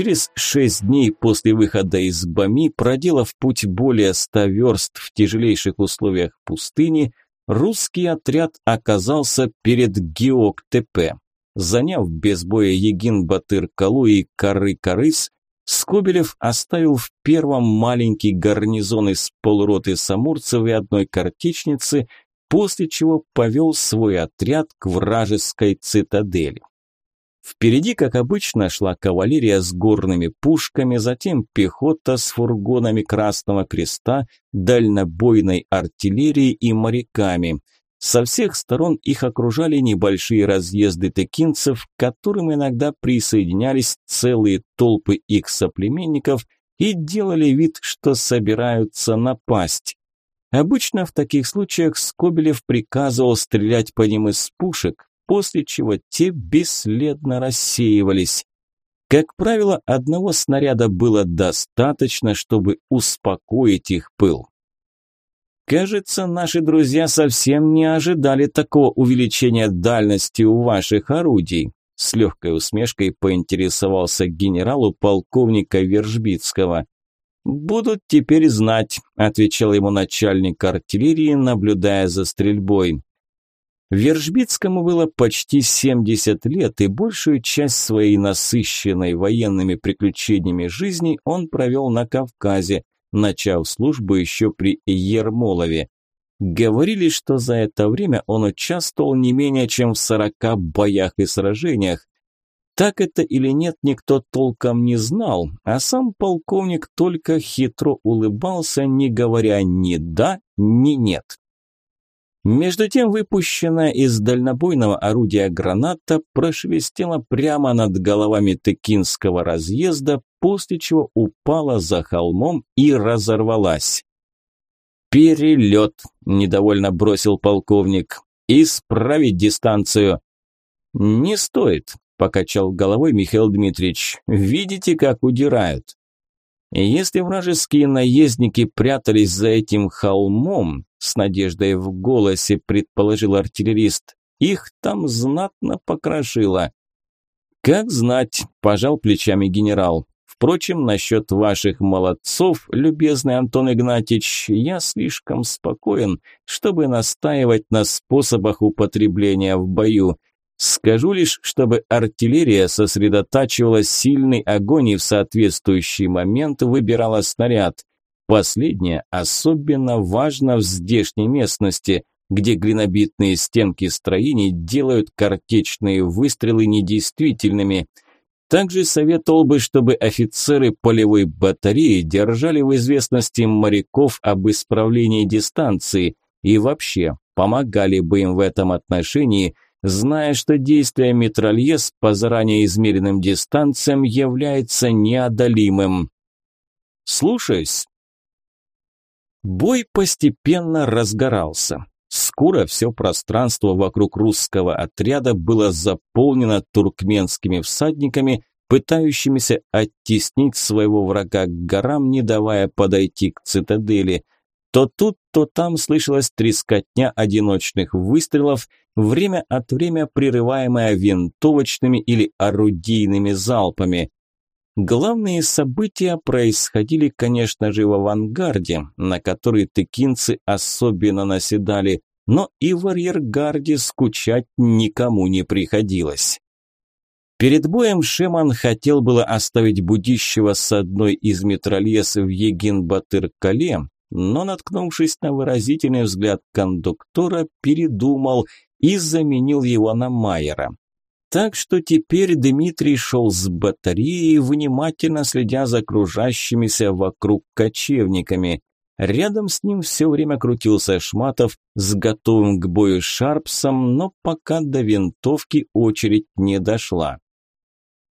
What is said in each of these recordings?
Через шесть дней после выхода из Бами, проделав путь более ста верст в тяжелейших условиях пустыни, русский отряд оказался перед Геок-ТП. Заняв без боя Егин-Батыр-Калу и Кары-Карыс, Скобелев оставил в первом маленький гарнизон из полуроты самурцев и одной картечницы, после чего повел свой отряд к вражеской цитадели. Впереди, как обычно, шла кавалерия с горными пушками, затем пехота с фургонами Красного Креста, дальнобойной артиллерией и моряками. Со всех сторон их окружали небольшие разъезды текинцев, к которым иногда присоединялись целые толпы их соплеменников и делали вид, что собираются напасть. Обычно в таких случаях Скобелев приказывал стрелять по ним из пушек, после чего те бесследно рассеивались. Как правило, одного снаряда было достаточно, чтобы успокоить их пыл. Кажется, наши друзья совсем не ожидали такого увеличения дальности у ваших орудий. С легкой усмешкой поинтересовался генералу полковника Вержбицкого. «Будут теперь знать», – отвечал ему начальник артиллерии, наблюдая за стрельбой. Вержбицкому было почти 70 лет, и большую часть своей насыщенной военными приключениями жизни он провел на Кавказе, начав службу еще при Ермолове. Говорили, что за это время он участвовал не менее чем в 40 боях и сражениях. Так это или нет, никто толком не знал, а сам полковник только хитро улыбался, не говоря ни «да», ни «нет». Между тем выпущенная из дальнобойного орудия граната прошелестела прямо над головами Текинского разъезда, после чего упала за холмом и разорвалась. «Перелет!» – недовольно бросил полковник. «Исправить дистанцию!» «Не стоит», – покачал головой Михаил Дмитриевич. «Видите, как удирают?» Если вражеские наездники прятались за этим холмом, с надеждой в голосе предположил артиллерист, их там знатно покрошило. Как знать, пожал плечами генерал. Впрочем, насчет ваших молодцов, любезный Антон Игнатьевич, я слишком спокоен, чтобы настаивать на способах употребления в бою. Скажу лишь, чтобы артиллерия сосредотачивала сильный огонь и в соответствующий момент выбирала снаряд. Последнее особенно важно в здешней местности, где глинобитные стенки строений делают картечные выстрелы недействительными. Также советовал бы, чтобы офицеры полевой батареи держали в известности моряков об исправлении дистанции и вообще помогали бы им в этом отношении – зная, что действие метрольез по заранее измеренным дистанциям является неодолимым. Слушаюсь. Бой постепенно разгорался. Скоро все пространство вокруг русского отряда было заполнено туркменскими всадниками, пытающимися оттеснить своего врага к горам, не давая подойти к цитадели – то тут, то там слышалась трескотня одиночных выстрелов, время от времени прерываемая винтовочными или орудийными залпами. Главные события происходили, конечно же, в авангарде, на который тыкинцы особенно наседали, но и в арьергарде скучать никому не приходилось. Перед боем Шеман хотел было оставить будущего с одной из метрольез в Егин-Батыр-Кале, но, наткнувшись на выразительный взгляд кондуктора, передумал и заменил его на Майера. Так что теперь Дмитрий шел с батареей, внимательно следя за окружающимися вокруг кочевниками. Рядом с ним все время крутился Шматов с готовым к бою Шарпсом, но пока до винтовки очередь не дошла.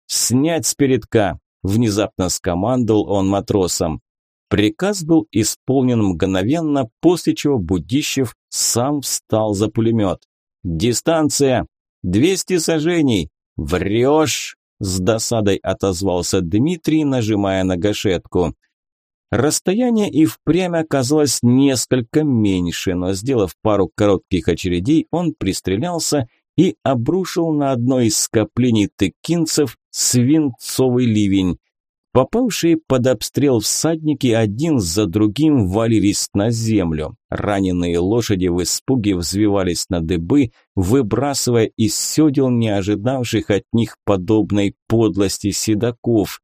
«Снять с передка!» – внезапно скомандовал он матросам. Приказ был исполнен мгновенно, после чего Будищев сам встал за пулемет. «Дистанция! Двести сажений! Врешь!» С досадой отозвался Дмитрий, нажимая на гашетку. Расстояние и впрямь оказалось несколько меньше, но сделав пару коротких очередей, он пристрелялся и обрушил на одно из скоплений тыкинцев свинцовый ливень. Попавшие под обстрел всадники один за другим валились на землю. Раненые лошади в испуге взвивались на дыбы, выбрасывая из седел не ожидавших от них подобной подлости седаков.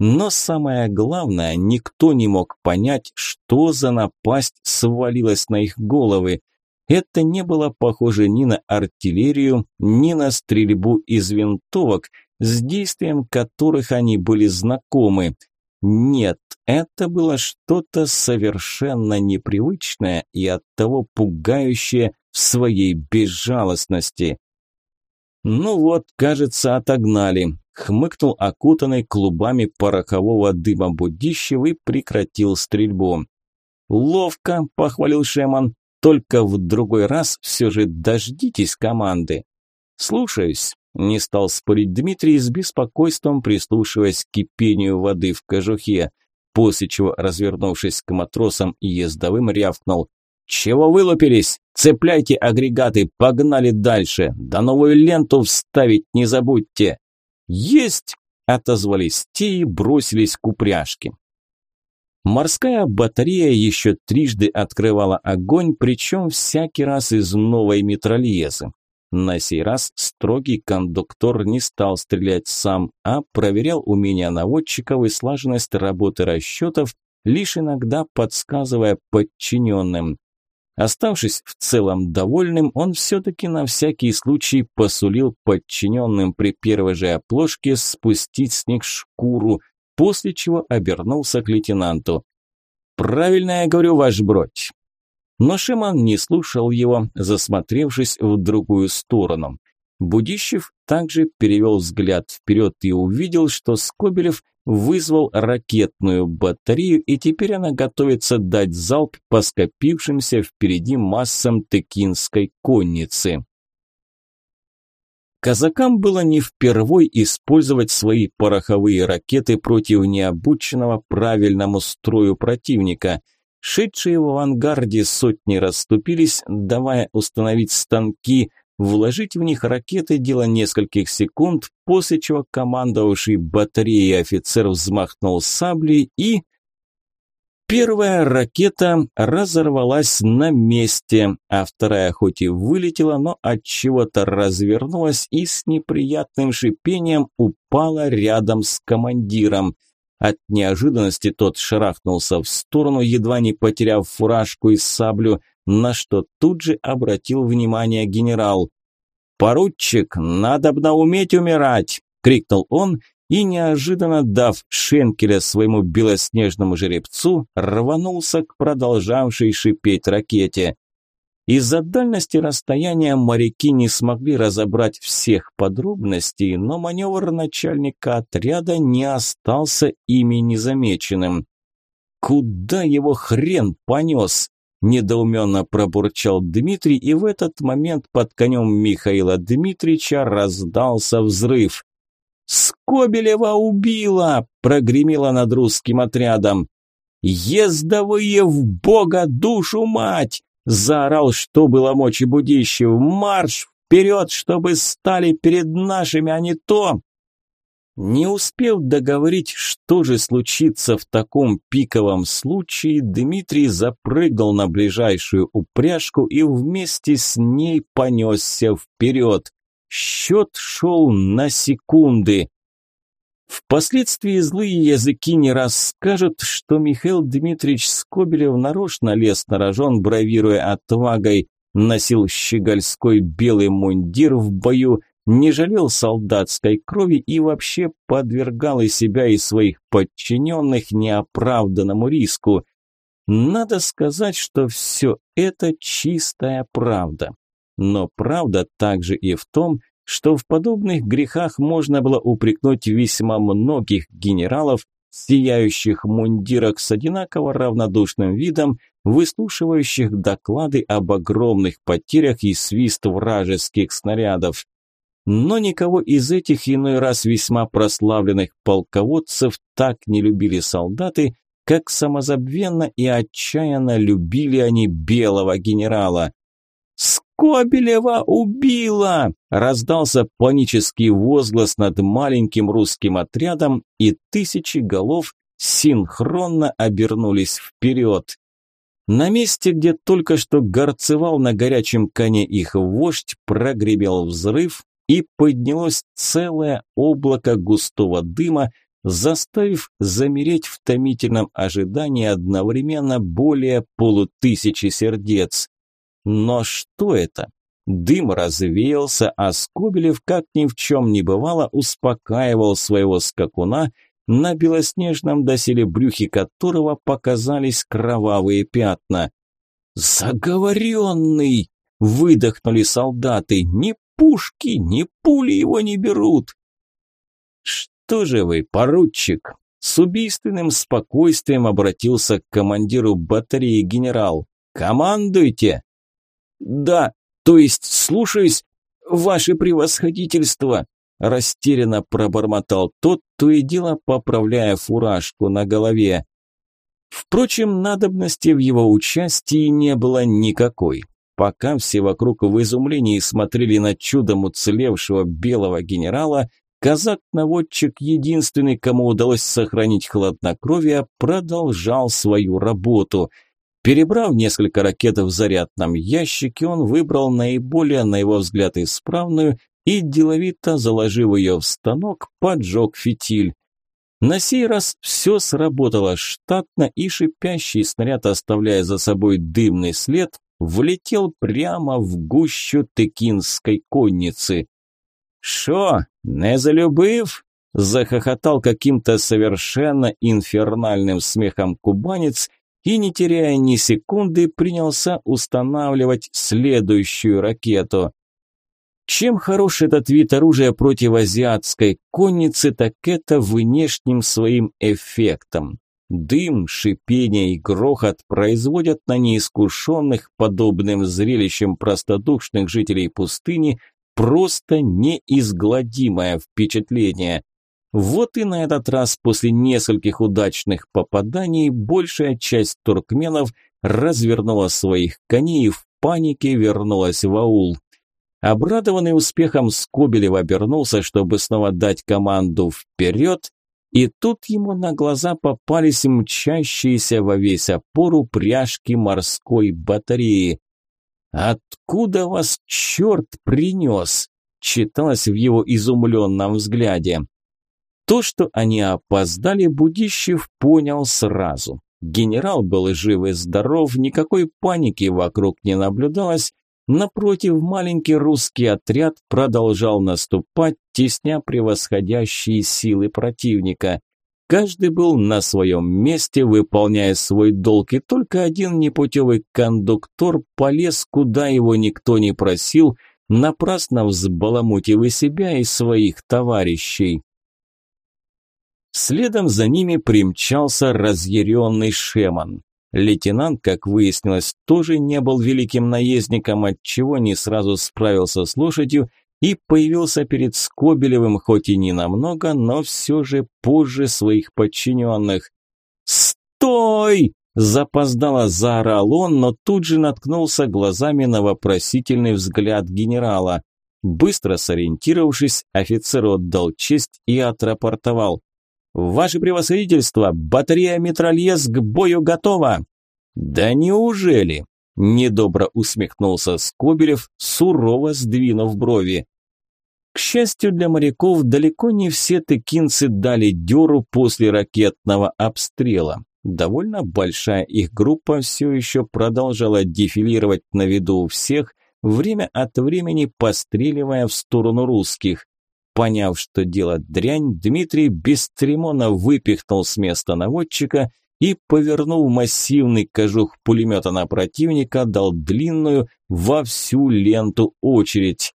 Но самое главное, никто не мог понять, что за напасть свалилась на их головы. Это не было похоже ни на артиллерию, ни на стрельбу из винтовок – с действием которых они были знакомы. Нет, это было что-то совершенно непривычное и оттого пугающее в своей безжалостности. «Ну вот, кажется, отогнали», – хмыкнул окутанный клубами порохового дыма Будищев и прекратил стрельбу. «Ловко», – похвалил Шеман, – «только в другой раз все же дождитесь команды». «Слушаюсь». Не стал спорить Дмитрий с беспокойством, прислушиваясь к кипению воды в кожухе, после чего, развернувшись к матросам и ездовым, рявкнул. «Чего вылупились? Цепляйте агрегаты, погнали дальше! Да новую ленту вставить не забудьте!» «Есть!» – отозвались те и бросились к упряжке. Морская батарея еще трижды открывала огонь, причем всякий раз из новой метрольезы. На сей раз строгий кондуктор не стал стрелять сам, а проверял умения наводчиков и слаженность работы расчетов, лишь иногда подсказывая подчиненным. Оставшись в целом довольным, он все-таки на всякий случай посулил подчиненным при первой же оплошке спустить с них шкуру, после чего обернулся к лейтенанту. «Правильно я говорю, ваш бродь. Но Шиман не слушал его, засмотревшись в другую сторону. Будищев также перевел взгляд вперед и увидел, что Скобелев вызвал ракетную батарею, и теперь она готовится дать залп по скопившимся впереди массам текинской конницы. Казакам было не впервой использовать свои пороховые ракеты против необученного правильному строю противника – Шедшие в авангарде сотни расступились, давая установить станки, вложить в них ракеты дело нескольких секунд, после чего командовавший батареей офицер взмахнул саблей и... Первая ракета разорвалась на месте, а вторая хоть и вылетела, но от чего-то развернулась и с неприятным шипением упала рядом с командиром. От неожиданности тот шарахнулся в сторону, едва не потеряв фуражку и саблю, на что тут же обратил внимание генерал. «Поручик, надо б уметь умирать!» – крикнул он и, неожиданно дав шенкеля своему белоснежному жеребцу, рванулся к продолжавшей шипеть ракете. Из-за дальности расстояния моряки не смогли разобрать всех подробностей, но маневр начальника отряда не остался ими незамеченным. «Куда его хрен понес?» – недоуменно пробурчал Дмитрий, и в этот момент под конем Михаила Дмитриевича раздался взрыв. «Скобелева убила!» – прогремело над русским отрядом. «Ездовые в бога душу мать!» Заорал, что было мочи Будищев. «Марш вперед, чтобы стали перед нашими, а не то!» Не успев договорить, что же случится в таком пиковом случае, Дмитрий запрыгнул на ближайшую упряжку и вместе с ней понесся вперед. Счет шел на секунды. Впоследствии злые языки не расскажут, что Михаил Дмитриевич Скобелев нарочно лез на рожон, бравируя отвагой, носил щегольской белый мундир в бою, не жалел солдатской крови и вообще подвергал и себя, и своих подчиненных неоправданному риску. Надо сказать, что все это чистая правда. Но правда также и в том, что в подобных грехах можно было упрекнуть весьма многих генералов, сияющих мундирах с одинаково равнодушным видом, выслушивающих доклады об огромных потерях и свист вражеских снарядов. Но никого из этих иной раз весьма прославленных полководцев так не любили солдаты, как самозабвенно и отчаянно любили они белого генерала. Скобелева убила!» Раздался панический возглас над маленьким русским отрядом, и тысячи голов синхронно обернулись вперед. На месте, где только что горцевал на горячем коне их вождь, прогремел взрыв, и поднялось целое облако густого дыма, заставив замереть в томительном ожидании одновременно более полутысячи сердец. Но что это? Дым развеялся, а Скобелев, как ни в чем не бывало, успокаивал своего скакуна, на белоснежном доселе брюхе которого показались кровавые пятна. «Заговоренный!» – выдохнули солдаты. «Ни пушки, ни пули его не берут!» «Что же вы, поручик?» С убийственным спокойствием обратился к командиру батареи генерал. «Командуйте!» «Да, то есть слушаюсь, ваше превосходительство!» Растерянно пробормотал тот, то и дело поправляя фуражку на голове. Впрочем, надобности в его участии не было никакой. Пока все вокруг в изумлении смотрели на чудом уцелевшего белого генерала, казак-наводчик, единственный, кому удалось сохранить хладнокровие, продолжал свою работу – Перебрав несколько ракет в зарядном ящике, он выбрал наиболее, на его взгляд, исправную и, деловито заложив ее в станок, поджег фитиль. На сей раз все сработало штатно, и шипящий снаряд, оставляя за собой дымный след, влетел прямо в гущу текинской конницы. «Шо, не залюбив?» – захохотал каким-то совершенно инфернальным смехом кубанец – и, не теряя ни секунды, принялся устанавливать следующую ракету. Чем хорош этот вид оружия против азиатской конницы, так это внешним своим эффектом. Дым, шипение и грохот производят на неискушенных подобным зрелищем простодушных жителей пустыни просто неизгладимое впечатление. Вот и на этот раз после нескольких удачных попаданий большая часть туркменов развернула своих коней и в панике вернулась в аул. Обрадованный успехом Скобелев обернулся, чтобы снова дать команду «вперед», и тут ему на глаза попались мчащиеся во весь опору пряжки морской батареи. «Откуда вас черт принес?» – читалось в его изумленном взгляде. То, что они опоздали, Будищев понял сразу. Генерал был жив и здоров, никакой паники вокруг не наблюдалось. Напротив, маленький русский отряд продолжал наступать, тесня превосходящие силы противника. Каждый был на своем месте, выполняя свой долг, и только один непутевый кондуктор полез, куда его никто не просил, напрасно взбаламутив и себя, и своих товарищей. Следом за ними примчался разъяренный Шеман. Лейтенант, как выяснилось, тоже не был великим наездником, отчего не сразу справился с лошадью и появился перед Скобелевым, хоть и не намного, но все же позже своих подчиненных. «Стой!» – запоздало заорал он, но тут же наткнулся глазами на вопросительный взгляд генерала. Быстро сориентировавшись, офицер отдал честь и отрапортовал. «Ваше превосходительство, батарея Метрольез к бою готова!» «Да неужели?» – недобро усмехнулся Скобелев, сурово сдвинув брови. К счастью для моряков, далеко не все тыкинцы дали дёру после ракетного обстрела. Довольно большая их группа все еще продолжала дефилировать на виду у всех, время от времени постреливая в сторону русских. Поняв, что дело дрянь, Дмитрий бесцеремонно выпихнул с места наводчика и, повернув массивный кожух пулемета на противника, дал длинную во всю ленту очередь.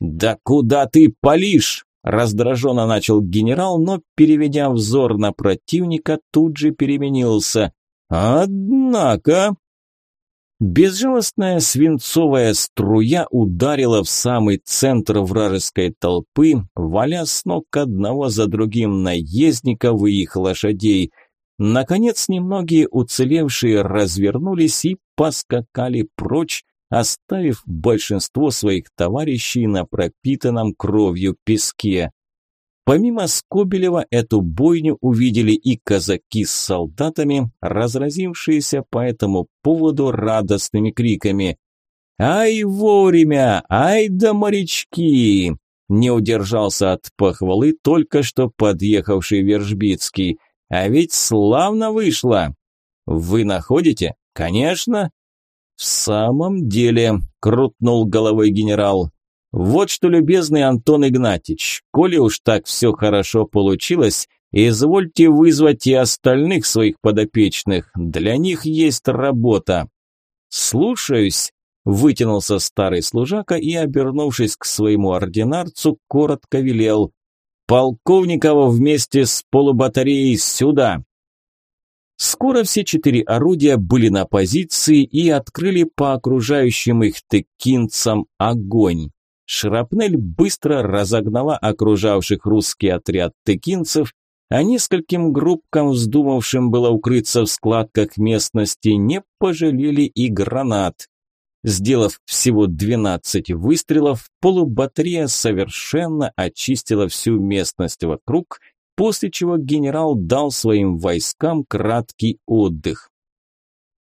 «Да куда ты палишь?» – раздраженно начал генерал, но, переведя взор на противника, тут же переменился. «Однако...» Безжалостная свинцовая струя ударила в самый центр вражеской толпы, валя с ног одного за другим наездников и их лошадей. Наконец, немногие уцелевшие развернулись и поскакали прочь, оставив большинство своих товарищей на пропитанном кровью песке. Помимо Скобелева, эту бойню увидели и казаки с солдатами, разразившиеся по этому поводу радостными криками. «Ай, вовремя! Ай да морячки!» Не удержался от похвалы только что подъехавший Вержбицкий. «А ведь славно вышло!» «Вы находите?» «Конечно!» «В самом деле», – крутнул головой генерал, вот что, любезный Антон Игнатьич, коли уж так все хорошо получилось, извольте вызвать и остальных своих подопечных, для них есть работа. Слушаюсь, вытянулся старый служака и, обернувшись к своему ординарцу, коротко велел «Полковникова вместе с полубатареей сюда!» Скоро все четыре орудия были на позиции и открыли по окружающим их текинцам огонь. Шрапнель быстро разогнала окружавших русский отряд текинцев, а нескольким группкам, вздумавшим было укрыться в складках местности, не пожалели и гранат. Сделав всего 12 выстрелов, полубатарея совершенно очистила всю местность вокруг, после чего генерал дал своим войскам краткий отдых.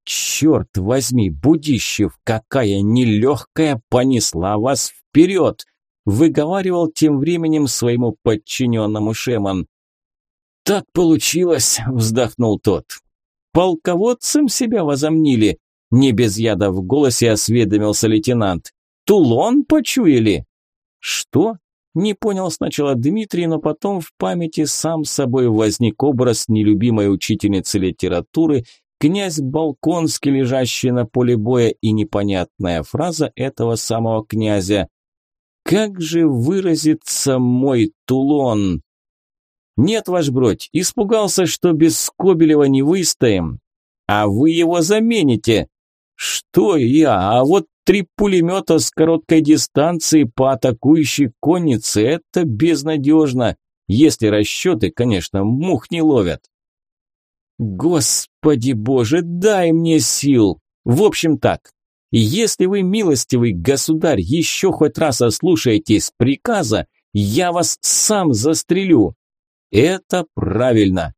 «Черт возьми, Будищев, какая нелегкая понесла вас вперед!» выговаривал тем временем своему подчиненному Шеман. «Так получилось», – вздохнул тот. «Полководцем себя возомнили», – не без яда в голосе осведомился лейтенант. «Тулон почуяли?» «Что?» – не понял сначала Дмитрий, но потом в памяти сам собой возник образ нелюбимой учительницы литературы князь Балконский, лежащий на поле боя, и непонятная фраза этого самого князя «Как же выразится мой Тулон?» «Нет, ваш бродь, испугался, что без Скобелева не выстоим. А вы его замените». «Что я? А вот три пулемета с короткой дистанции по атакующей коннице – это безнадежно, если расчеты, конечно, мух не ловят». Господи боже, дай мне сил! В общем так, если вы, милостивый государь, еще хоть раз ослушаетесь приказа, я вас сам застрелю. Это правильно.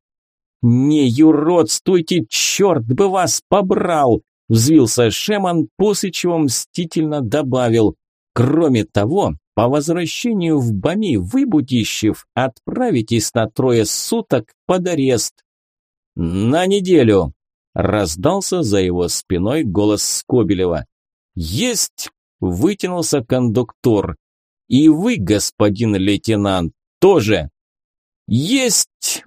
Не юродствуйте, черт бы вас побрал! Взвился Шеман, после чего мстительно добавил. Кроме того, по возвращению в Бами вы, Будищев, отправитесь на трое суток под арест. «На неделю!» – раздался за его спиной голос Скобелева. «Есть!» – вытянулся кондуктор. «И вы, господин лейтенант, тоже!» «Есть!»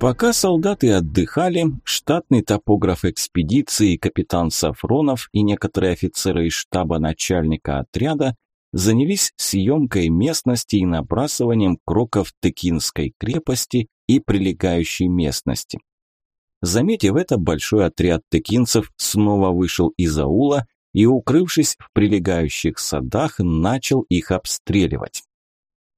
Пока солдаты отдыхали, штатный топограф экспедиции, капитан Сафронов и некоторые офицеры из штаба начальника отряда занялись съемкой местности и набрасыванием кроков Тыкинской крепости и прилегающей местности. Заметив это, большой отряд тыкинцев снова вышел из аула и, укрывшись в прилегающих садах, начал их обстреливать.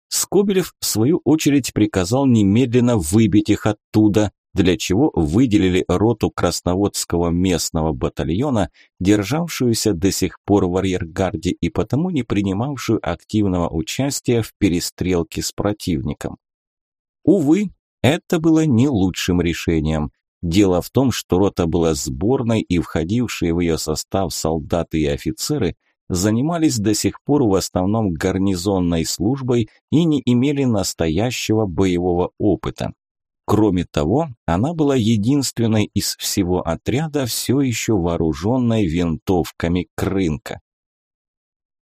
Скобелев, в свою очередь, приказал немедленно выбить их оттуда, для чего выделили роту Красноводского местного батальона, державшуюся до сих пор в арьергарде и потому не принимавшую активного участия в перестрелке с противником. Увы, это было не лучшим решением. Дело в том, что рота была сборной и входившие в ее состав солдаты и офицеры занимались до сих пор в основном гарнизонной службой и не имели настоящего боевого опыта. Кроме того, она была единственной из всего отряда, все еще вооруженной винтовками Крынка.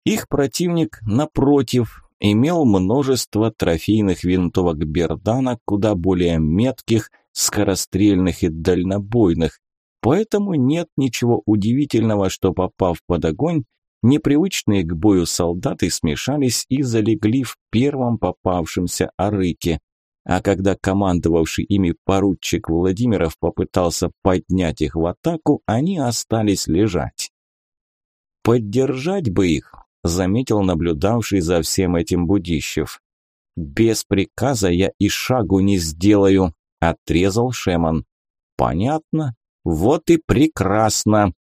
Их противник, напротив, имел множество трофейных винтовок Бердана, куда более метких, скорострельных и дальнобойных, поэтому нет ничего удивительного, что попав под огонь, непривычные к бою солдаты смешались и залегли в первом попавшемся арыке а когда командовавший ими поручик Владимиров попытался поднять их в атаку, они остались лежать. «Поддержать бы их», – заметил наблюдавший за всем этим Будищев. Без приказа я и шагу не сделаю, отрезал Шеман. Понятно. Вот и прекрасно.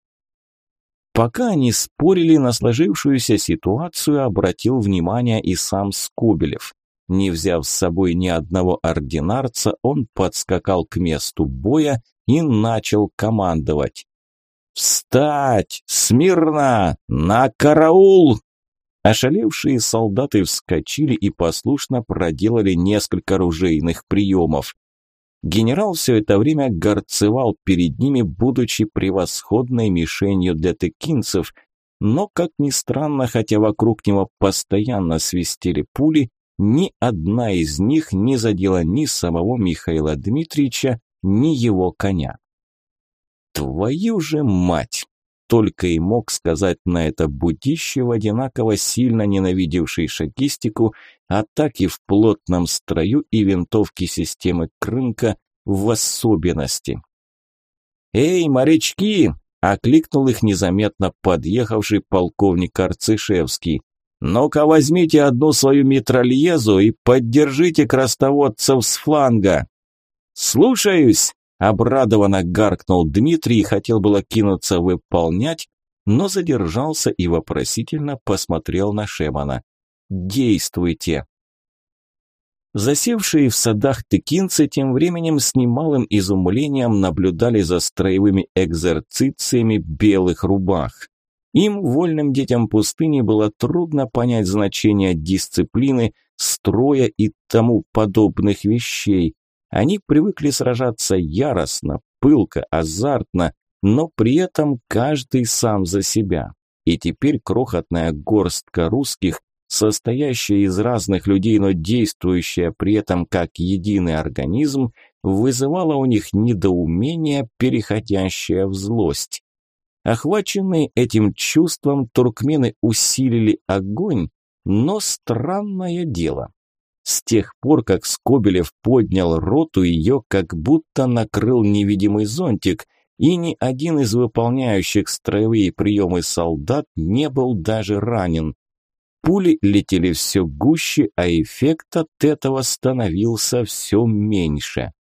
Пока они спорили на сложившуюся ситуацию, обратил внимание и сам Скобелев. Не взяв с собой ни одного ординарца, он подскакал к месту боя и начал командовать. «Встать! Смирно! На караул!» Ошалевшие солдаты вскочили и послушно проделали несколько ружейных приемов. Генерал все это время горцевал перед ними, будучи превосходной мишенью для текинцев, но, как ни странно, хотя вокруг него постоянно свистели пули, ни одна из них не задела ни самого Михаила Дмитриевича, ни его коня. «Твою же мать!» Только и мог сказать на это Будищев, одинаково сильно ненавидевший шагистику, атаки в плотном строю и винтовки системы Крынка в особенности. «Эй, морячки!» – окликнул их незаметно подъехавший полковник Арцишевский. «Ну-ка возьмите одну свою митральезу и поддержите крастоводцев с фланга!» «Слушаюсь!» Обрадованно гаркнул Дмитрий и хотел было кинуться выполнять, но задержался и вопросительно посмотрел на Шемана. «Действуйте!» Засевшие в садах тыкинцы тем временем с немалым изумлением наблюдали за строевыми экзерцициями белых рубах. Им, вольным детям пустыни, было трудно понять значение дисциплины, строя и тому подобных вещей, они привыкли сражаться яростно, пылко, азартно, но при этом каждый сам за себя. И теперь крохотная горстка русских, состоящая из разных людей, но действующая при этом как единый организм, вызывала у них недоумение, переходящее в злость. Охваченные этим чувством, туркмены усилили огонь, но странное дело. С тех пор, как Скобелев поднял роту, ее как будто накрыл невидимый зонтик, и ни один из выполняющих строевые приемы солдат не был даже ранен. Пули летели все гуще, а эффект от этого становился все меньше.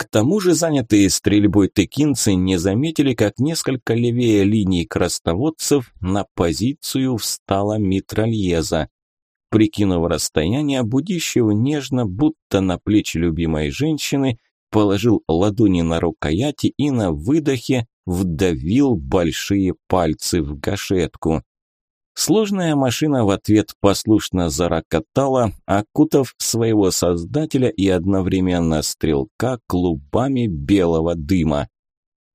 К тому же занятые стрельбой текинцы не заметили, как несколько левее линии красноводцев на позицию встала митральеза. Прикинув расстояние, Будищев нежно, будто на плечи любимой женщины, положил ладони на рукояти и на выдохе вдавил большие пальцы в гашетку. Сложная машина в ответ послушно зарокотала, окутав своего создателя и одновременно стрелка клубами белого дыма.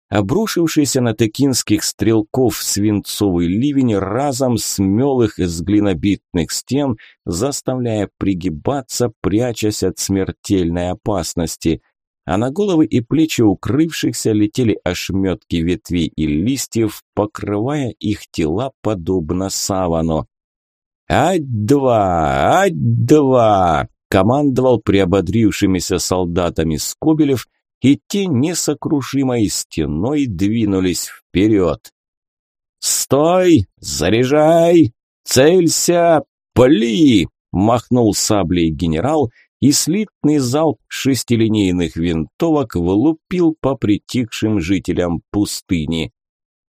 Обрушившийся на текинских стрелков свинцовый ливень разом смел их из глинобитных стен, заставляя пригибаться, прячась от смертельной опасности. А на головы и плечи укрывшихся летели ошметки ветвей и листьев, покрывая их тела подобно савану. «Ать-два! Ать-два!» – командовал приободрившимися солдатами Скобелев – и те несокрушимой стеной двинулись вперед. «Стой! Заряжай! Целься! Пли!» – махнул саблей генерал, и слитный залп шестилинейных винтовок влупил по притихшим жителям пустыни.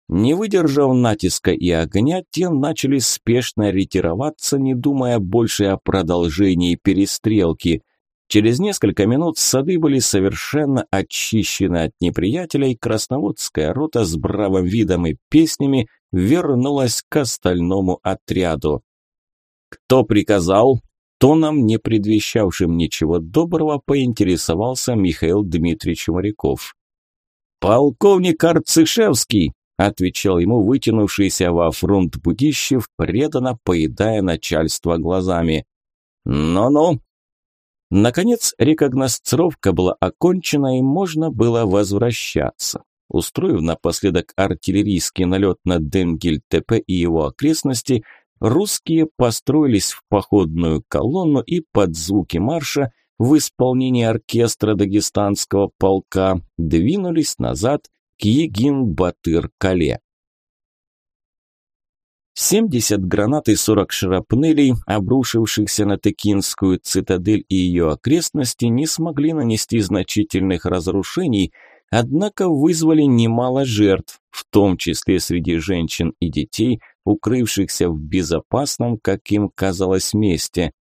Не выдержав натиска и огня, те начали спешно ретироваться, не думая больше о продолжении перестрелки. Через несколько минут сады были совершенно очищены от неприятеля, и красноводская рота с бравым видом и песнями вернулась к остальному отряду. «Кто приказал?» Тоном, не предвещавшим ничего доброго, поинтересовался Михаил Дмитриевич Моряков. «Полковник Арцишевский!» – отвечал ему вытянувшийся во фронт Будищев, преданно поедая начальство глазами. «Ну-ну, Наконец, рекогносцировка была окончена и можно было возвращаться. Устроив напоследок артиллерийский налет на Денгель-ТП и его окрестности, русские построились в походную колонну и под звуки марша в исполнении оркестра дагестанского полка двинулись назад к Егин-Батыр-Кале. 70 гранат и 40 шрапнелей, обрушившихся на Текинскую цитадель и ее окрестности, не смогли нанести значительных разрушений, однако вызвали немало жертв, в том числе среди женщин и детей, укрывшихся в безопасном, как им казалось, месте.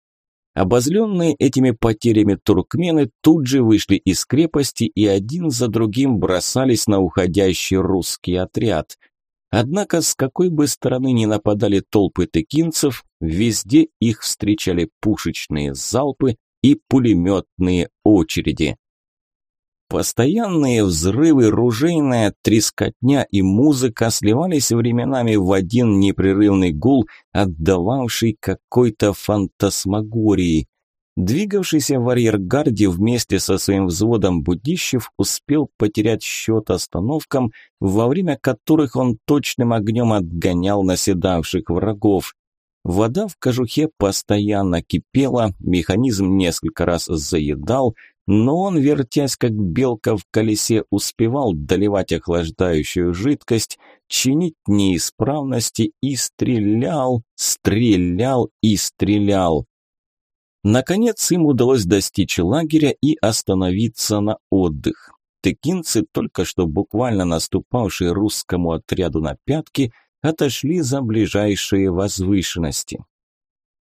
Обозленные этими потерями туркмены тут же вышли из крепости и один за другим бросались на уходящий русский отряд. Однако, с какой бы стороны ни нападали толпы текинцев, везде их встречали пушечные залпы и пулеметные очереди. Постоянные взрывы, ружейная трескотня и музыка сливались временами в один непрерывный гул, отдававший какой-то фантасмагории. Двигавшийся в арьергарде вместе со своим взводом Будищев успел потерять счет остановкам, во время которых он точным огнем отгонял наседавших врагов. Вода в кожухе постоянно кипела, механизм несколько раз заедал – но он, вертясь как белка в колесе, успевал доливать охлаждающую жидкость, чинить неисправности и стрелял, стрелял и стрелял. Наконец им удалось достичь лагеря и остановиться на отдых. Тыкинцы, только что буквально наступавшие русскому отряду на пятки, отошли за ближайшие возвышенности.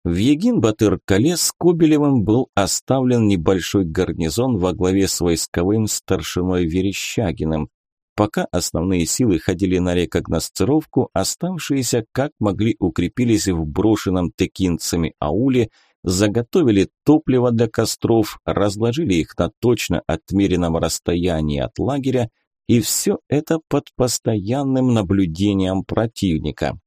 В Егин-Батыр-Кале с Кобелевым был оставлен небольшой гарнизон во главе с войсковым старшиной Верещагиным. Пока основные силы ходили на рекогносцировку, оставшиеся как могли укрепились в брошенном текинцами ауле, заготовили топливо для костров, разложили их на точно отмеренном расстоянии от лагеря, и все это под постоянным наблюдением противника.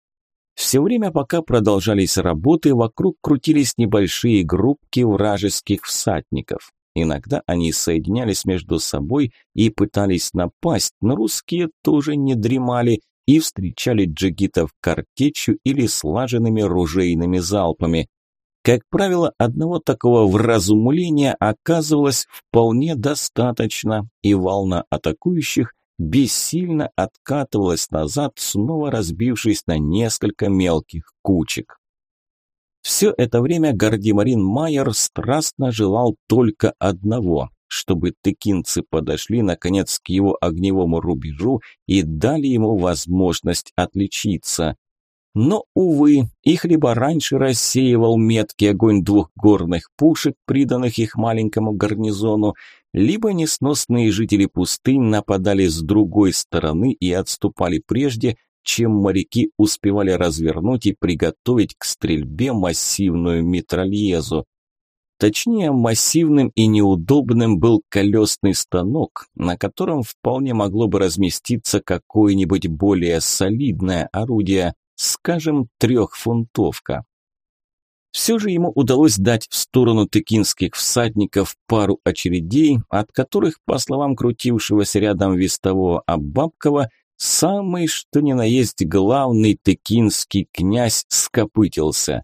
Все время, пока продолжались работы, вокруг крутились небольшие группки вражеских всадников. Иногда они соединялись между собой и пытались напасть, но русские тоже не дремали и встречали джигитов картечью или слаженными ружейными залпами. Как правило, одного такого вразумления оказывалось вполне достаточно, и волна атакующих бессильно откатывалась назад, снова разбившись на несколько мелких кучек. Все это время Гардемарин Майер страстно желал только одного – чтобы тыкинцы подошли, наконец, к его огневому рубежу и дали ему возможность отличиться. Но, увы, их либо раньше рассеивал меткий огонь двух горных пушек, приданных их маленькому гарнизону, либо несносные жители пустынь нападали с другой стороны и отступали прежде, чем моряки успевали развернуть и приготовить к стрельбе массивную митральезу. Точнее, массивным и неудобным был колесный станок, на котором вполне могло бы разместиться какое-нибудь более солидное орудие, скажем, трехфунтовка. Все же ему удалось дать в сторону тыкинских всадников пару очередей, от которых, по словам крутившегося рядом вестового Абабкова, самый что ни на есть главный тыкинский князь скопытился.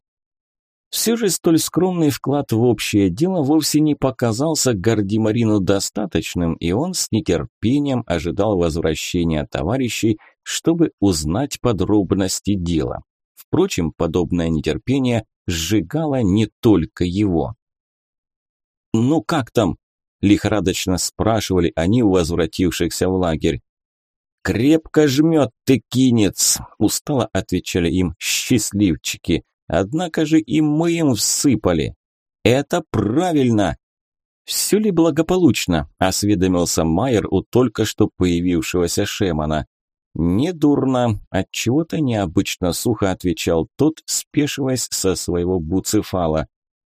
Все же столь скромный вклад в общее дело вовсе не показался Гардимарину достаточным, и он с нетерпением ожидал возвращения товарищей, чтобы узнать подробности дела. Впрочем, подобное нетерпение сжигало не только его. «Ну как там?» – лихорадочно спрашивали они у возвратившихся в лагерь. «Крепко жмет ты, кинец!» – устало отвечали им счастливчики. «Однако же и мы им всыпали!» «Это правильно!» «Все ли благополучно?» – осведомился Майер у только что появившегося Шемана. «Недурно», – отчего-то необычно сухо отвечал тот, спешиваясь со своего буцефала.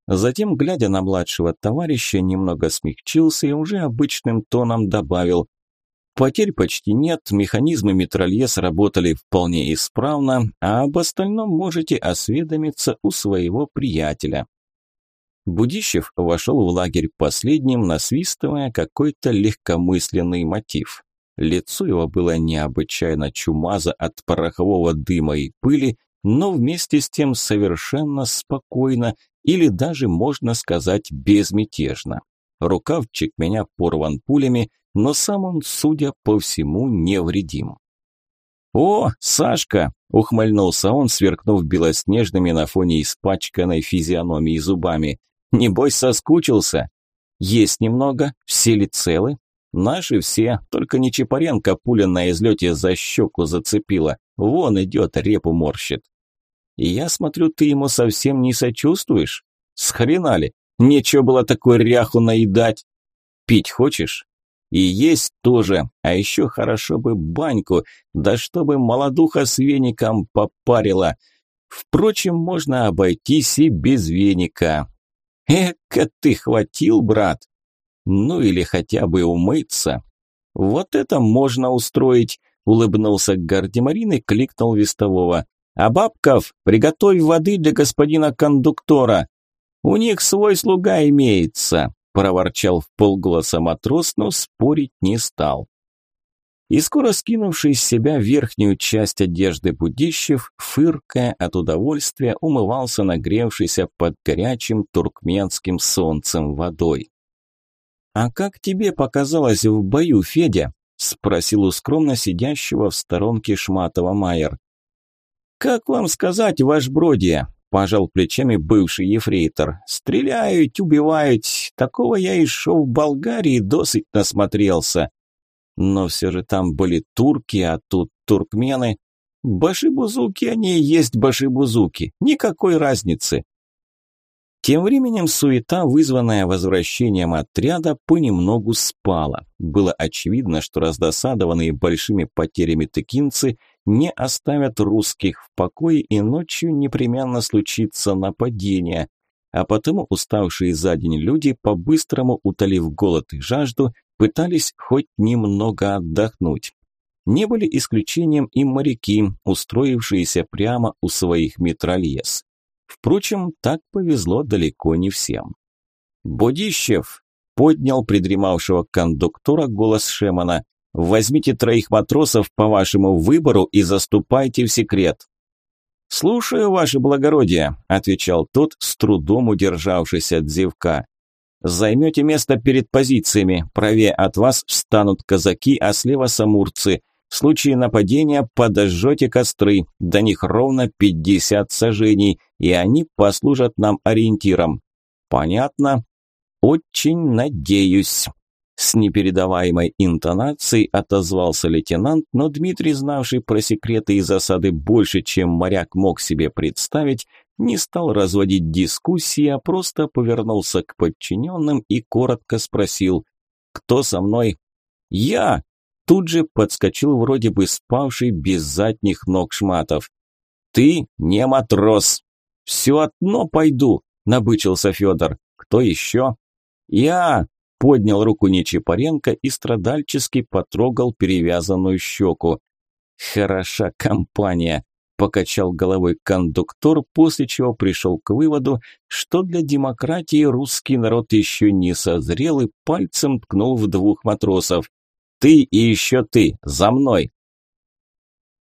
Затем, глядя на младшего товарища, немного смягчился и уже обычным тоном добавил Потерь почти нет, механизмы метрольез работали вполне исправно, а об остальном можете осведомиться у своего приятеля. Будищев вошел в лагерь последним, насвистывая какой-то легкомысленный мотив. Лицо его было необычайно чумазо от порохового дыма и пыли, но вместе с тем совершенно спокойно или даже, можно сказать, безмятежно. Рукавчик меня порван пулями, но сам он, судя по всему, невредим. «О, Сашка!» ухмыльнулся он, сверкнув белоснежными на фоне испачканной физиономии зубами. «Небось, соскучился?» «Есть немного, все ли целы?» «Наши все, только не Чапаренко пуля на излете за щеку зацепила. Вон идет, репу морщит». «И я смотрю, ты ему совсем не сочувствуешь? С хрена ли? Нечего было такой ряху наедать. Пить хочешь?» И есть тоже, а еще хорошо бы баньку, да чтобы молодуха с веником попарила. Впрочем, можно обойтись и без веника. Эка ты хватил, брат. Ну или хотя бы умыться. Вот это можно устроить, улыбнулся Гардемарин и кликнул вестового. А бабков, приготовь воды для господина кондуктора. У них свой слуга имеется проворчал в матрос, но спорить не стал. И скоро скинувший с себя верхнюю часть одежды Будищев, фыркая от удовольствия, умывался нагревшийся под горячим туркменским солнцем водой. «А как тебе показалось в бою, Федя?» – спросил у скромно сидящего в сторонке Шматова Майер. «Как вам сказать, ваш бродия? пожал плечами бывший ефрейтор. «Стреляют, убивают. Такого я еще в Болгарии досыть насмотрелся. Но все же там были турки, а тут туркмены. Башибузуки они и есть башибузуки. Никакой разницы». Тем временем суета, вызванная возвращением отряда, понемногу спала. Было очевидно, что раздосадованные большими потерями тыкинцы – не оставят русских в покое и ночью непременно случится нападение. А потому уставшие за день люди, по-быстрому утолив голод и жажду, пытались хоть немного отдохнуть. Не были исключением и моряки, устроившиеся прямо у своих метрольез. Впрочем, так повезло далеко не всем. «Бодищев!» – поднял придремавшего кондуктора голос Шемана. Возьмите троих матросов по вашему выбору и заступайте в секрет». «Слушаю, ваше благородие», – отвечал тот, с трудом удержавшись от зевка. «Займете место перед позициями. Правее от вас встанут казаки, а слева самурцы. В случае нападения подожжете костры. До них ровно пятьдесят сажений, и они послужат нам ориентиром. Понятно? Очень надеюсь». С непередаваемой интонацией отозвался лейтенант, но Дмитрий, знавший про секреты и засады больше, чем моряк мог себе представить, не стал разводить дискуссии, а просто повернулся к подчиненным и коротко спросил «Кто со мной?» «Я!» Тут же подскочил вроде бы спавший без задних ног шматов. «Ты не матрос!» «Все одно пойду!» – набычился Федор. «Кто еще?» «Я!» поднял руку Нечипаренко и страдальчески потрогал перевязанную щеку. «Хороша компания», – покачал головой кондуктор, после чего пришел к выводу, что для демократии русский народ еще не созрел и пальцем ткнул в двух матросов. «Ты и еще ты! За мной!»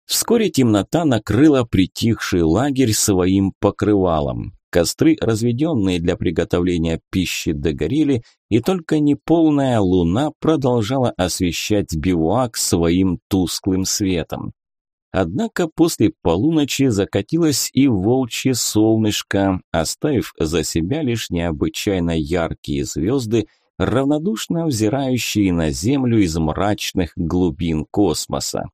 Вскоре темнота накрыла притихший лагерь своим покрывалом. Костры, разведенные для приготовления пищи, догорели, и только неполная луна продолжала освещать бивуак своим тусклым светом. Однако после полуночи закатилось и волчье солнышко, оставив за себя лишь необычайно яркие звезды, равнодушно взирающие на Землю из мрачных глубин космоса.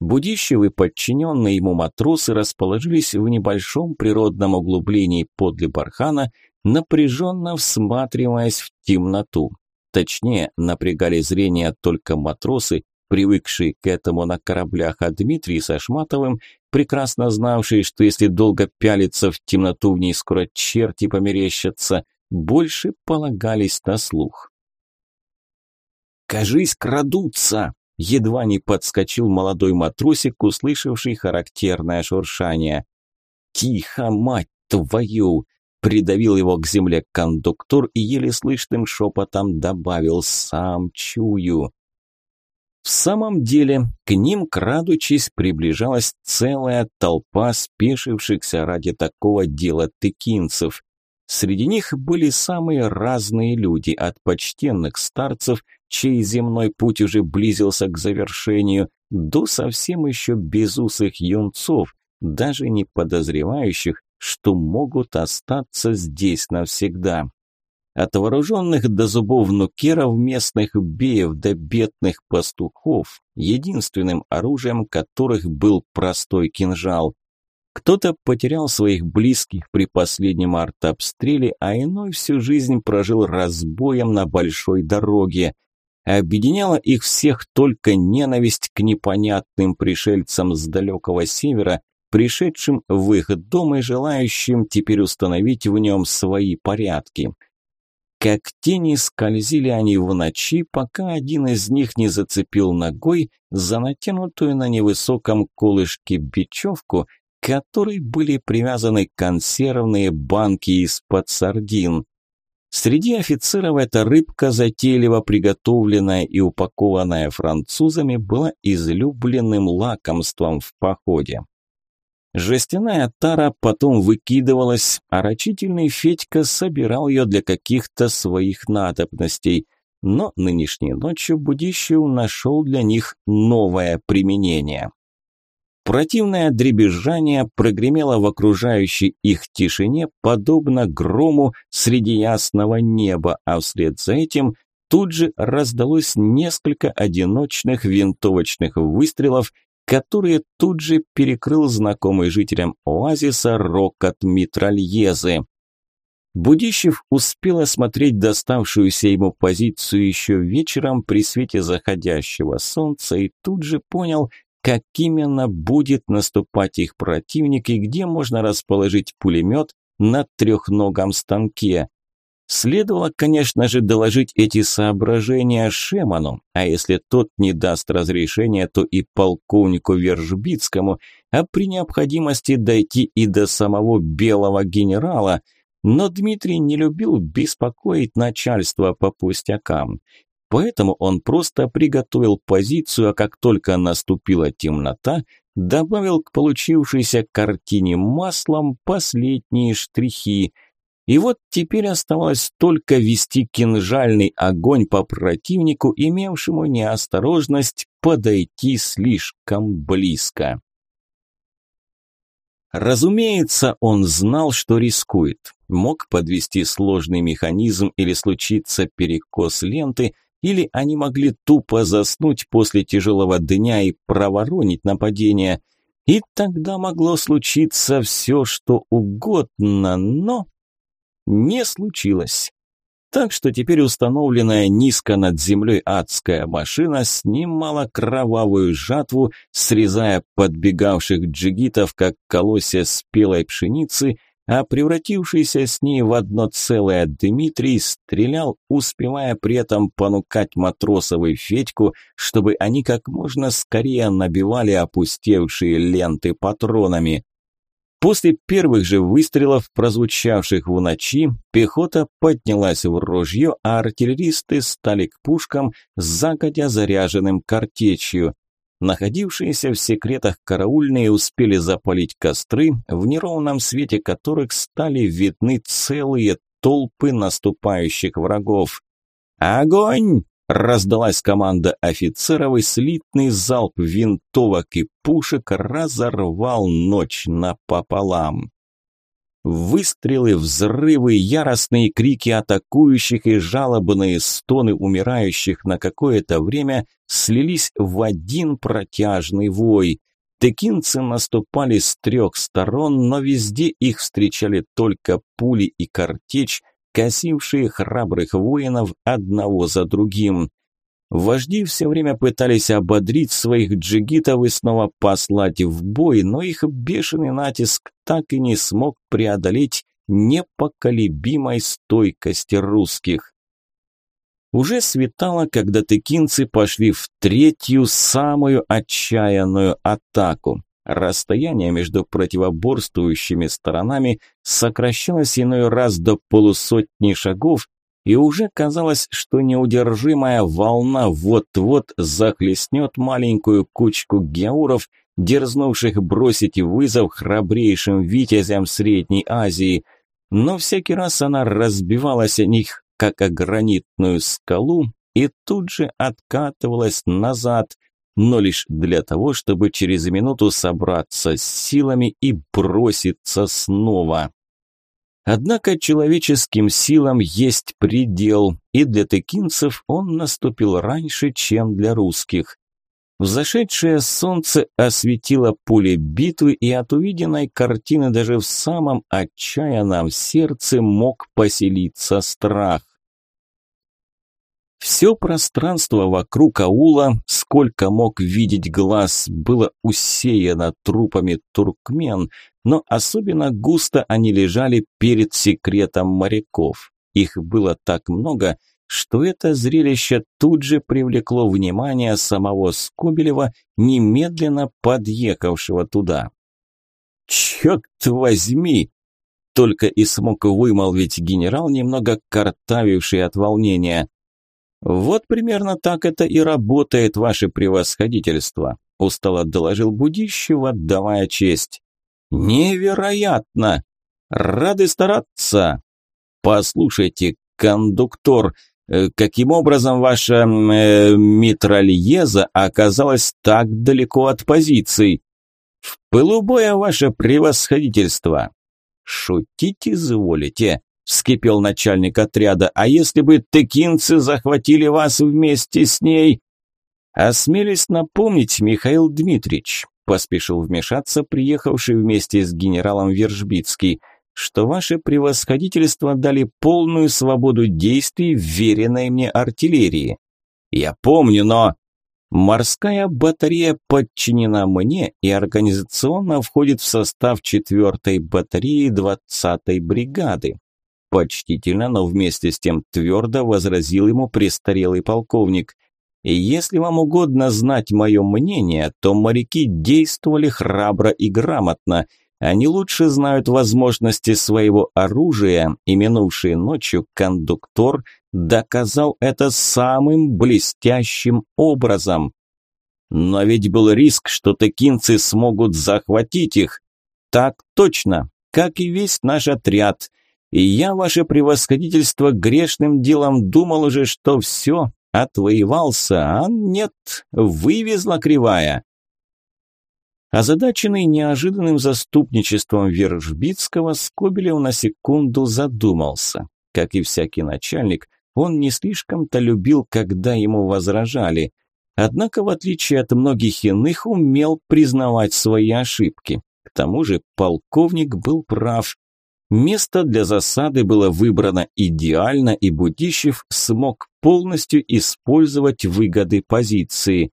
Будищевы подчиненные ему матросы расположились в небольшом природном углублении подле бархана, напряженно всматриваясь в темноту. Точнее, напрягали зрение только матросы, привыкшие к этому на кораблях, а Дмитрий со Шматовым, прекрасно знавшие, что если долго пялиться в темноту, в ней скоро черти померещатся, больше полагались на слух. «Кажись, крадутся!» Едва не подскочил молодой матросик, услышавший характерное шуршание. «Тихо, мать твою!» Придавил его к земле кондуктор и еле слышным шепотом добавил «сам чую». В самом деле, к ним, крадучись, приближалась целая толпа спешившихся ради такого дела тыкинцев. Среди них были самые разные люди, от почтенных старцев, чей земной путь уже близился к завершению, до совсем еще безусых юнцов, даже не подозревающих, что могут остаться здесь навсегда. От вооруженных до зубов нукеров местных беев до бедных пастухов, единственным оружием которых был простой кинжал. Кто-то потерял своих близких при последнем артобстреле, а иной всю жизнь прожил разбоем на большой дороге. Объединяла их всех только ненависть к непонятным пришельцам с далекого севера, пришедшим в их дом и желающим теперь установить в нем свои порядки. Как тени скользили они в ночи, пока один из них не зацепил ногой за натянутую на невысоком колышке бечевку, которой были привязаны консервные банки из-под сардин. Среди офицеров эта рыбка, затейливо приготовленная и упакованная французами, была излюбленным лакомством в походе. Жестяная тара потом выкидывалась, а рачительный Федька собирал ее для каких-то своих надобностей. Но нынешней ночью Будищев нашел для них новое применение. Противное дребезжание прогремело в окружающей их тишине, подобно грому среди ясного неба, а вслед за этим тут же раздалось несколько одиночных винтовочных выстрелов, которые тут же перекрыл знакомый жителям оазиса рокот митральезы. Будищев успел осмотреть доставшуюся ему позицию еще вечером при свете заходящего солнца и тут же понял, как именно будет наступать их противник и где можно расположить пулемет на трехногом станке. Следовало, конечно же, доложить эти соображения Шеману, а если тот не даст разрешения, то и полковнику Вержбицкому, а при необходимости дойти и до самого белого генерала. Но Дмитрий не любил беспокоить начальство по пустякам. Поэтому он просто приготовил позицию, а как только наступила темнота, добавил к получившейся картине маслом последние штрихи. И вот теперь оставалось только вести кинжальный огонь по противнику, имевшему неосторожность подойти слишком близко. Разумеется, он знал, что рискует. Мог подвести сложный механизм или случиться перекос ленты – или они могли тупо заснуть после тяжелого дня и проворонить нападение. И тогда могло случиться все, что угодно, но не случилось. Так что теперь установленная низко над землей адская машина снимала кровавую жатву, срезая подбегавших джигитов, как колосья спелой пшеницы, а превратившийся с ней в одно целое Дмитрий стрелял, успевая при этом понукать матросовый Федьку, чтобы они как можно скорее набивали опустевшие ленты патронами. После первых же выстрелов, прозвучавших в ночи, пехота поднялась в ружье, а артиллеристы стали к пушкам загодя заряженным картечью. Находившиеся в секретах караульные успели запалить костры, в неровном свете которых стали видны целые толпы наступающих врагов. «Огонь!» – раздалась команда офицеров, и слитный залп винтовок и пушек разорвал ночь напополам. Выстрелы, взрывы, яростные крики атакующих и жалобные стоны умирающих на какое-то время слились в один протяжный вой. Текинцы наступали с трех сторон, но везде их встречали только пули и картечь, косившие храбрых воинов одного за другим. Вожди все время пытались ободрить своих джигитов и снова послать в бой, но их бешеный натиск так и не смог преодолеть непоколебимой стойкости русских. Уже светало, когда тыкинцы пошли в третью, самую отчаянную атаку. Расстояние между противоборствующими сторонами сокращалось иной раз до полусотни шагов, и уже казалось, что неудержимая волна вот-вот захлестнет маленькую кучку геуров, дерзнувших бросить вызов храбрейшим витязям Средней Азии. но всякий раз она разбивалась о них, как о гранитную скалу, и тут же откатывалась назад, но лишь для того, чтобы через минуту собраться с силами и броситься снова. Однако человеческим силам есть предел, и для текинцев он наступил раньше, чем для русских. Взошедшее солнце осветило поле битвы, и от увиденной картины даже в самом отчаянном сердце мог поселиться страх. Все пространство вокруг аула, сколько мог видеть глаз, было усеяно трупами туркмен, но особенно густо они лежали перед секретом моряков. Их было так много, что это зрелище тут же привлекло внимание самого Скобелева, немедленно подъехавшего туда. «Черт возьми!» Только и смог вымолвить генерал, немного картавивший от волнения. «Вот примерно так это и работает, ваше превосходительство», – устало доложил Будищев, отдавая честь. «Невероятно! Рады стараться!» «Послушайте, кондуктор, э, каким образом ваша э, митральеза оказалась так далеко от позиций?» «В пылу боя, ваше превосходительство!» «Шутить изволите?» Вскипел начальник отряда. «А если бы текинцы захватили вас вместе с ней?» «Осмелюсь напомнить, Михаил Дмитриевич», – поспешил вмешаться приехавший вместе с генералом Вержбицкий, «что ваше превосходительство дали полную свободу действий вверенной мне артиллерии». «Я помню, но...» Морская батарея подчинена мне и организационно входит в состав 4-й батареи 20-й бригады. Почтительно, но вместе с тем твердо возразил ему престарелый полковник. И если вам угодно знать мое мнение, то моряки действовали храбро и грамотно. Они лучше знают возможности своего оружия, и минувшей ночью кондуктор доказал это самым блестящим образом. Но ведь был риск, что текинцы смогут захватить их. Так точно, как и весь наш отряд. И я, ваше превосходительство, грешным делом думал уже, что все, отвоевался, а нет, вывезла кривая. Озадаченный неожиданным заступничеством Вержбицкого, Скобелев на секунду задумался. Как и всякий начальник, он не слишком-то любил, когда ему возражали. Однако, в отличие от многих иных, умел признавать свои ошибки. К тому же полковник был прав. Место для засады было выбрано идеально, и Будищев смог полностью использовать выгоды позиции.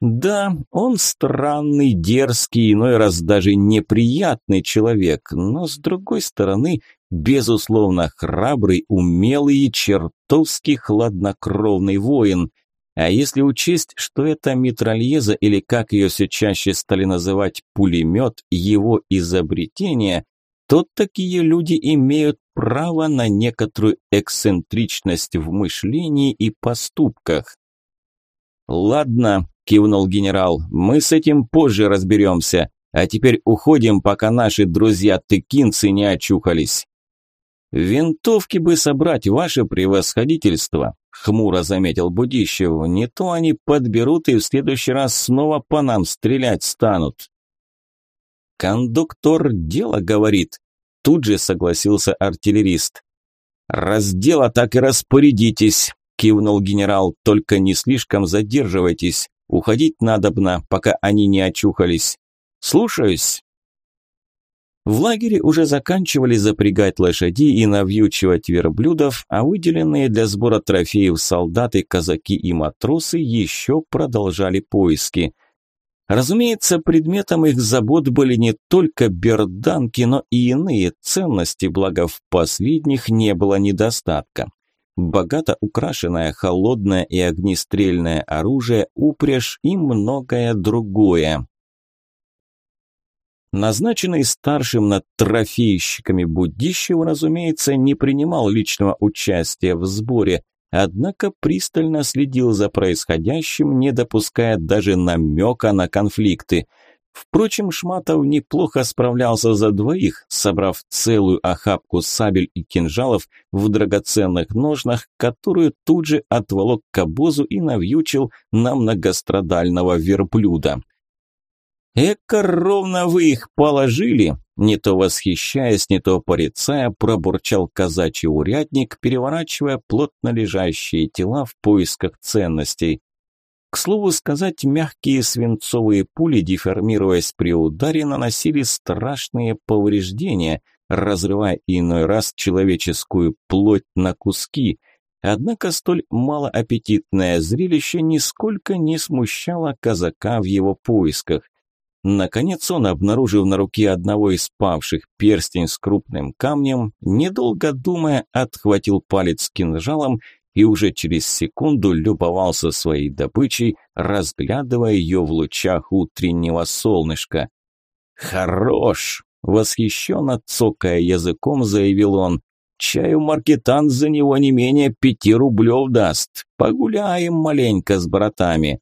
Да, он странный, дерзкий, иной раз даже неприятный человек, но с другой стороны, безусловно, храбрый, умелый и чертовски хладнокровный воин. А если учесть, что это митральеза, или как ее все чаще стали называть пулемет, его изобретение, то такие люди имеют право на некоторую эксцентричность в мышлении и поступках. «Ладно», – кивнул генерал, – «мы с этим позже разберемся, а теперь уходим, пока наши друзья-тыкинцы не очухались». «Винтовки бы собрать, ваше превосходительство», – хмуро заметил Будищев, – «не то они подберут и в следующий раз снова по нам стрелять станут». «Кондуктор дело говорит», – тут же согласился артиллерист. «Раздела так и распорядитесь», – кивнул генерал, – «только не слишком задерживайтесь. Уходить надобно, пока они не очухались. Слушаюсь». В лагере уже заканчивали запрягать лошади и навьючивать верблюдов, а выделенные для сбора трофеев солдаты, казаки и матросы еще продолжали поиски – Разумеется, предметом их забот были не только берданки, но и иные ценности, благо в последних не было недостатка. Богато украшенное холодное и огнестрельное оружие, упряжь и многое другое. Назначенный старшим над трофейщиками Будищев, разумеется, не принимал личного участия в сборе, однако пристально следил за происходящим, не допуская даже намека на конфликты. Впрочем, Шматов неплохо справлялся за двоих, собрав целую охапку сабель и кинжалов в драгоценных ножнах, которую тут же отволок к обозу и навьючил на многострадального верблюда. «Эко ровно вы их положили!» Не то восхищаясь, не то порицая, пробурчал казачий урядник, переворачивая плотно лежащие тела в поисках ценностей. К слову сказать, мягкие свинцовые пули, деформируясь при ударе, наносили страшные повреждения, разрывая иной раз человеческую плоть на куски. Однако столь малоаппетитное зрелище нисколько не смущало казака в его поисках. Наконец он, обнаружив на руке одного из павших перстень с крупным камнем, недолго думая, отхватил палец кинжалом и уже через секунду любовался своей добычей, разглядывая ее в лучах утреннего солнышка. «Хорош!» – восхищенно цокая языком, заявил он. «Чаю маркетант за него не менее пяти рублев даст. Погуляем маленько с братами».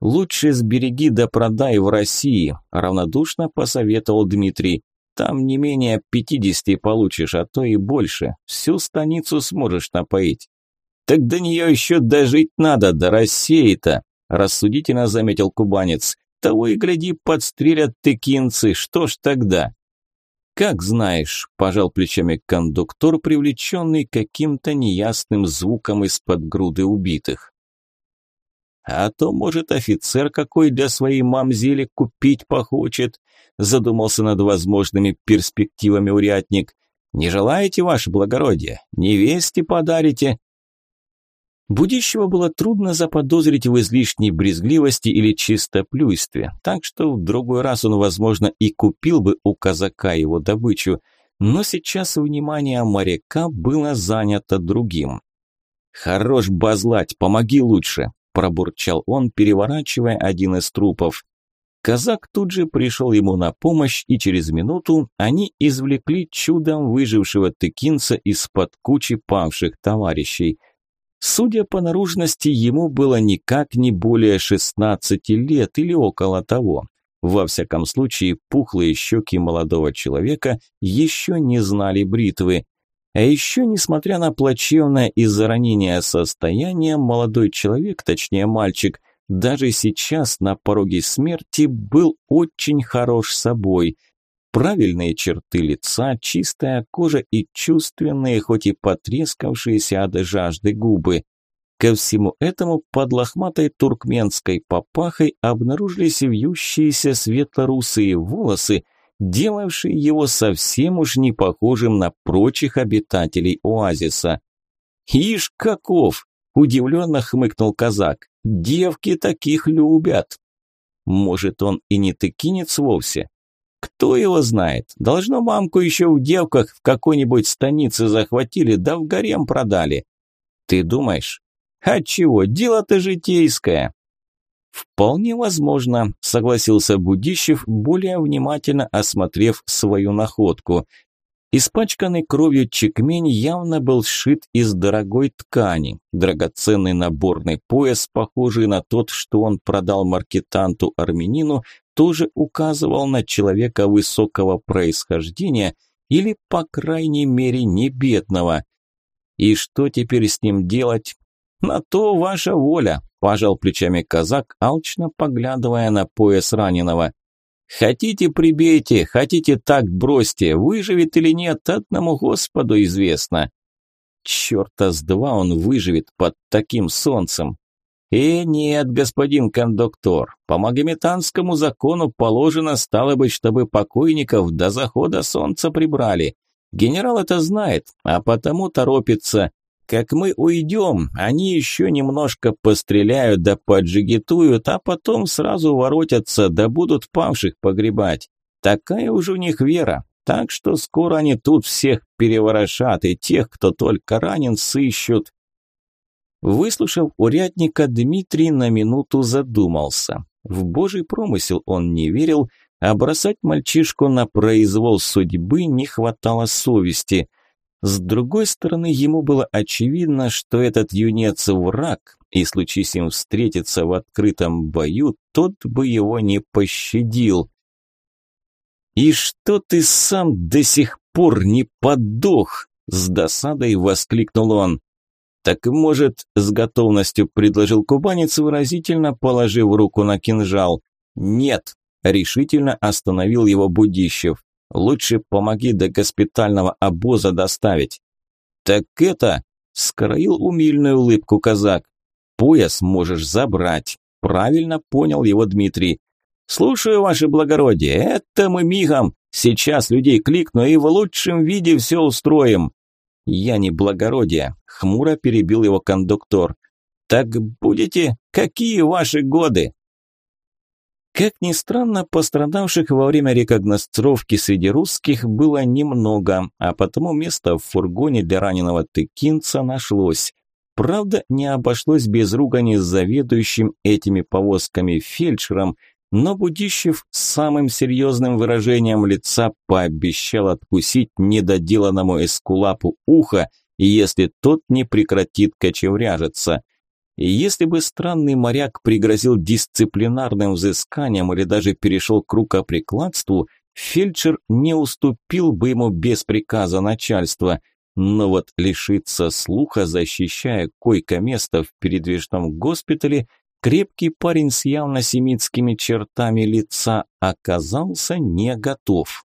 «Лучше сбереги да продай в России», – равнодушно посоветовал Дмитрий. «Там не менее пятидесяти получишь, а то и больше. Всю станицу сможешь напоить». «Так до нее еще дожить надо, до России-то», – рассудительно заметил кубанец. «Того и гляди, подстрелят тыкинцы, что ж тогда?» «Как знаешь», – пожал плечами кондуктор, привлеченный каким-то неясным звуком из-под груды убитых. «А то, может, офицер какой для своей мамзели купить похочет», – задумался над возможными перспективами урядник. «Не желаете, ваше благородие? Невесте подарите?» Будущего было трудно заподозрить в излишней брезгливости или чистоплюйстве, так что в другой раз он, возможно, и купил бы у казака его добычу, но сейчас внимание моряка было занято другим. «Хорош базлать, помоги лучше», – пробурчал он, переворачивая один из трупов. Казак тут же пришел ему на помощь, и через минуту они извлекли чудом выжившего тыкинца из-под кучи павших товарищей – Судя по наружности, ему было никак не более 16 лет или около того. Во всяком случае, пухлые щеки молодого человека еще не знали бритвы. А еще, несмотря на плачевное из-за ранения состояние, молодой человек, точнее мальчик, даже сейчас на пороге смерти был очень хорош собой – Правильные черты лица, чистая кожа и чувственные, хоть и потрескавшиеся от жажды губы. Ко всему этому под лохматой туркменской папахой обнаружились вьющиеся светло-русые волосы, делавшие его совсем уж не похожим на прочих обитателей оазиса. «Ишь каков!» – удивленно хмыкнул казак. «Девки таких любят!» Может, он и не тыкинец вовсе, кто его знает? Должно мамку еще в девках в какой-нибудь станице захватили, да в гарем продали. Ты думаешь? А чего, дело-то житейское. Вполне возможно, согласился Будищев, более внимательно осмотрев свою находку. Испачканный кровью чекмень явно был сшит из дорогой ткани. Драгоценный наборный пояс, похожий на тот, что он продал маркетанту-армянину, тоже указывал на человека высокого происхождения или, по крайней мере, не бедного. И что теперь с ним делать? На то ваша воля, пожал плечами казак, алчно поглядывая на пояс раненого. Хотите прибейте, хотите так бросьте, выживет или нет, одному Господу известно. Черта с два он выживет под таким солнцем. «Э, нет, господин кондуктор, по магометанскому закону положено, стало быть, чтобы покойников до захода солнца прибрали. Генерал это знает, а потому торопится. Как мы уйдем, они еще немножко постреляют да поджигитуют, а потом сразу воротятся да будут павших погребать. Такая уж у них вера, так что скоро они тут всех переворошат, и тех, кто только ранен, сыщут. Выслушав урядника, Дмитрий на минуту задумался. В божий промысел он не верил, а бросать мальчишку на произвол судьбы не хватало совести. С другой стороны, ему было очевидно, что этот юнец враг, и случись им встретиться в открытом бою, тот бы его не пощадил. «И что ты сам до сих пор не подох?» – с досадой воскликнул он. «Так, может, с готовностью предложил кубанец, выразительно положив руку на кинжал. Нет, решительно остановил его Будищев. Лучше помоги до госпитального обоза доставить. Так это, скроил умильную улыбку казак. Пояс можешь забрать. Правильно понял его Дмитрий. Слушаю, ваше благородие, это мы мигом. Сейчас людей кликну и в лучшем виде все устроим. Я не благородие, хмуро перебил его кондуктор. Так будете? Какие ваши годы? Как ни странно, пострадавших во время рекогностировки среди русских было немного, а потому место в фургоне для раненого тыкинца нашлось. Правда, не обошлось без ругани с заведующим этими повозками фельдшером, но Будищев с самым серьезным выражением лица пообещал откусить недоделанному эскулапу ухо, если тот не прекратит кочевряжиться – и если бы странный моряк пригрозил дисциплинарным взысканием или даже перешел к рукоприкладству, фельдшер не уступил бы ему без приказа начальства. Но вот лишиться слуха, защищая койко-место в передвижном госпитале, крепкий парень с явно семитскими чертами лица оказался не готов.